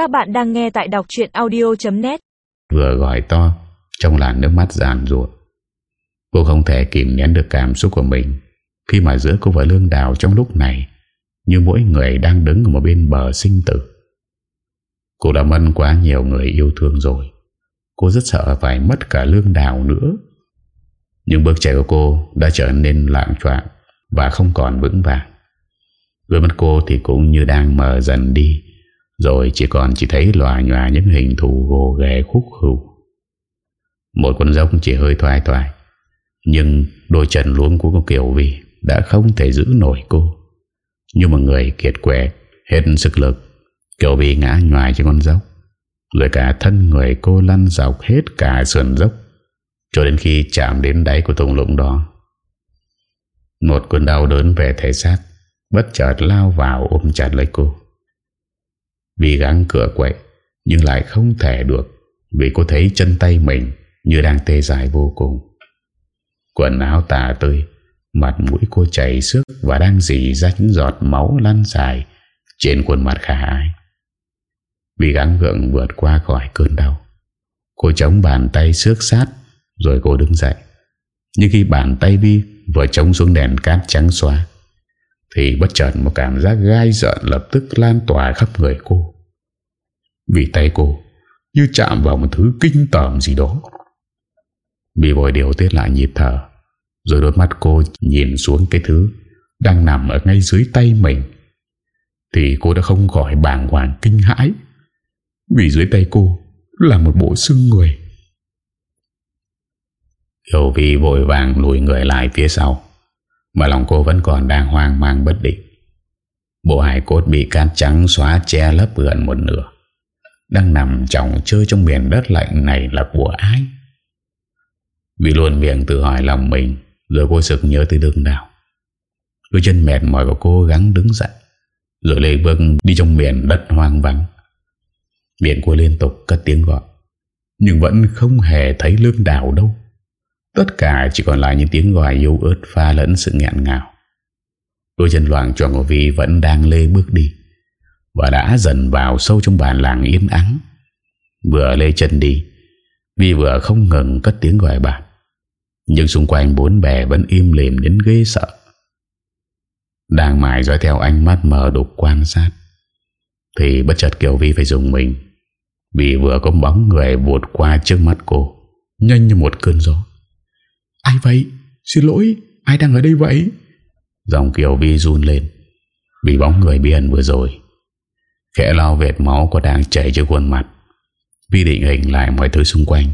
Các bạn đang nghe tại đọc chuyện audio.net Vừa gọi to, Trong làn nước mắt giàn ruột Cô không thể kìm nén được cảm xúc của mình. Khi mà giữa cô và Lương Đào trong lúc này, Như mỗi người đang đứng ở một bên bờ sinh tử. Cô đã mân quá nhiều người yêu thương rồi. Cô rất sợ phải mất cả Lương Đào nữa. Nhưng bước chạy của cô đã trở nên lạng choạng Và không còn vững vàng. Đôi mắt cô thì cũng như đang mờ dần đi. Rồi chỉ còn chỉ thấy lòa nhòa những hình thù gồ ghề khúc khủ Một con dốc chỉ hơi thoai thoải, Nhưng đôi chân luống của cô Kiều Vi Đã không thể giữ nổi cô. Như một người kiệt quẻ Hết sức lực, Kiều Vi ngã ngoài trên con dốc, Rồi cả thân người cô lăn dọc hết cả sườn dốc, Cho đến khi chạm đến đáy của thùng lũng đó. Một cơn đau đớn về thể xác Bất chợt lao vào ôm chặt lấy cô. Vì gắng cửa quậy, Nhưng lại không thể được, Vì cô thấy chân tay mình Như đang tê dài vô cùng. Quần áo tà tươi Mặt mũi cô chảy sức Và đang dì ra những giọt máu lăn dài Trên khuôn mặt khả ai Vì gắng gượng vượt qua khỏi cơn đau, Cô chống bàn tay xước sát Rồi cô đứng dậy. Nhưng khi bàn tay Vi vừa chống xuống đèn cát trắng xóa thì bất chợt một cảm giác gai giận lập tức lan tỏa khắp người cô. Vì tay cô Như chạm vào một thứ kinh tởm gì đó. Bị vội điều tiết lại nhịp thở, Rồi đôi mắt cô nhìn xuống cái thứ Đang nằm ở ngay dưới tay mình, Thì cô đã không khỏi bàng hoàng kinh hãi, Vì dưới tay cô Là một bộ xương người. Hiểu vì vội vàng lùi người lại phía sau mà lòng cô vẫn còn đang hoang mang bất định. Bộ hải cốt bị cát trắng xóa che lấp gần một nửa. Đang nằm trọng chơi trong miền đất lạnh này là của ai? Vì luôn miệng tự hỏi lòng mình, Rồi cô sực nhớ tới đường nào. Đôi chân mệt mỏi của cô gắng đứng dậy, Rồi lấy bước đi trong miền đất hoang vắng. Miệng cô liên tục cất tiếng gọi, Nhưng vẫn không hề thấy lương đảo đâu. Tất cả chỉ còn lại những tiếng gọi yếu ớt pha lẫn sự nghẹn ngào. Đôi chân loạn tròn của Vi vẫn đang lê bước đi và đã dần vào sâu trong bản làng yên ắng. Vừa lê chân đi, Vi vừa không ngừng cất tiếng gọi bạn. Nhưng xung quanh bốn bè vẫn im lìm đến ghê sợ. Đang mãi dõi theo ánh mắt mờ đục quan sát. Thì bất chợt Kiều Vi phải dùng mình Vì vừa có bóng người vụt qua trước mắt cô Nhanh như một cơn gió Ai vậy? Xin lỗi, ai đang ở đây vậy? Dòng Kiều Vi run lên. Vì bóng người biển vừa rồi. Khẽ lao vệt máu của đang chảy trên khuôn mặt. Vi định hình lại mọi thứ xung quanh.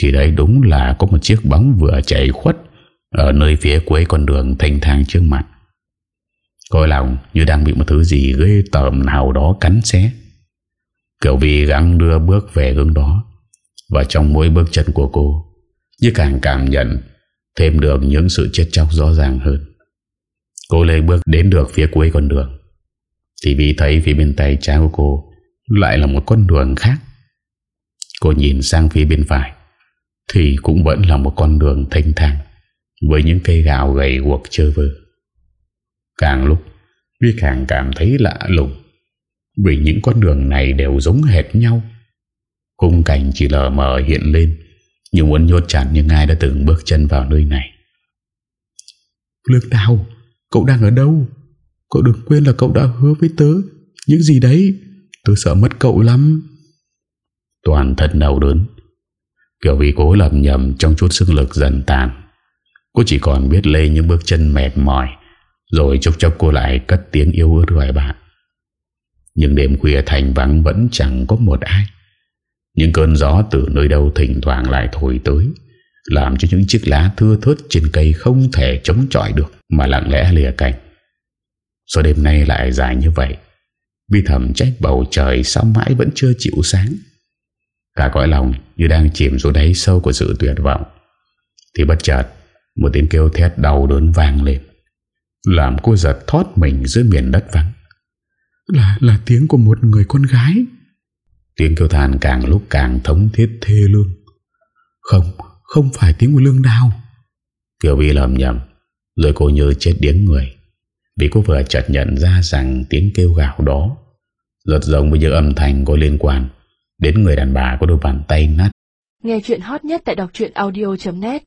Thì đấy đúng là có một chiếc bóng vừa chạy khuất Ở nơi phía cuối con đường thanh thang trước mặt. Coi lòng như đang bị một thứ gì ghê tởm nào đó cắn xé. Kiều Vi gắng đưa bước về hướng đó. Và trong mỗi bước chân của cô như càng cảm nhận, Thêm được những sự chết chóc rõ ràng hơn. Cô lê bước đến được phía cuối con đường. Thì vì thấy phía bên tay trái của cô Lại là một con đường khác. Cô nhìn sang phía bên phải, Thì cũng vẫn là một con đường thanh thang Với những cây gạo gầy guộc chơ vơ. Càng lúc Vi càng cảm thấy lạ lùng, Vì những con đường này đều giống hệt nhau. Khung cảnh chỉ lờ mờ hiện lên nhưng muốn nhốt chặt những ai đã từng bước chân vào nơi này? Lương Đào Cậu đang ở đâu? Cậu đừng quên là cậu đã hứa với tớ. Những gì đấy Tôi sợ mất cậu lắm. Toàn thân đau đớn. Kiểu vì cố lầm nhầm trong chút sức lực dần tàn. Cô chỉ còn biết lê những bước chân mệt mỏi Rồi chốc chốc cô lại cất tiếng yêu ớt gọi bạn. Nhưng đêm khuya thành vắng vẫn chẳng có một ai những cơn gió từ nơi đâu thỉnh thoảng lại thổi tới, Làm cho những chiếc lá thưa thớt trên cây không thể chống chọi được, Mà lặng lẽ lìa cành. Sao đêm nay lại dài như vậy vi thầm trách bầu trời sao mãi vẫn chưa chịu sáng. Cả cõi lòng như đang chìm xuống đáy sâu của sự tuyệt vọng. Thì bất chợt, Một tiếng kêu thét đau đớn vang lên. Làm cô giật thoát mình giữa miền đất vắng. Là là tiếng của một người con gái. Tiếng kêu than càng lúc càng thống thiết thê lương. Không Không phải tiếng của lương đau Kiều Vi lầm nhầm, Rồi cô như chết điếng người. Vì cô vừa chợt nhận ra rằng tiếng kêu gạo đó, Giật rồng với những âm thanh có liên quan Đến người đàn bà có đôi bàn tay nát. Nghe chuyện hot nhất tại đọc audio.net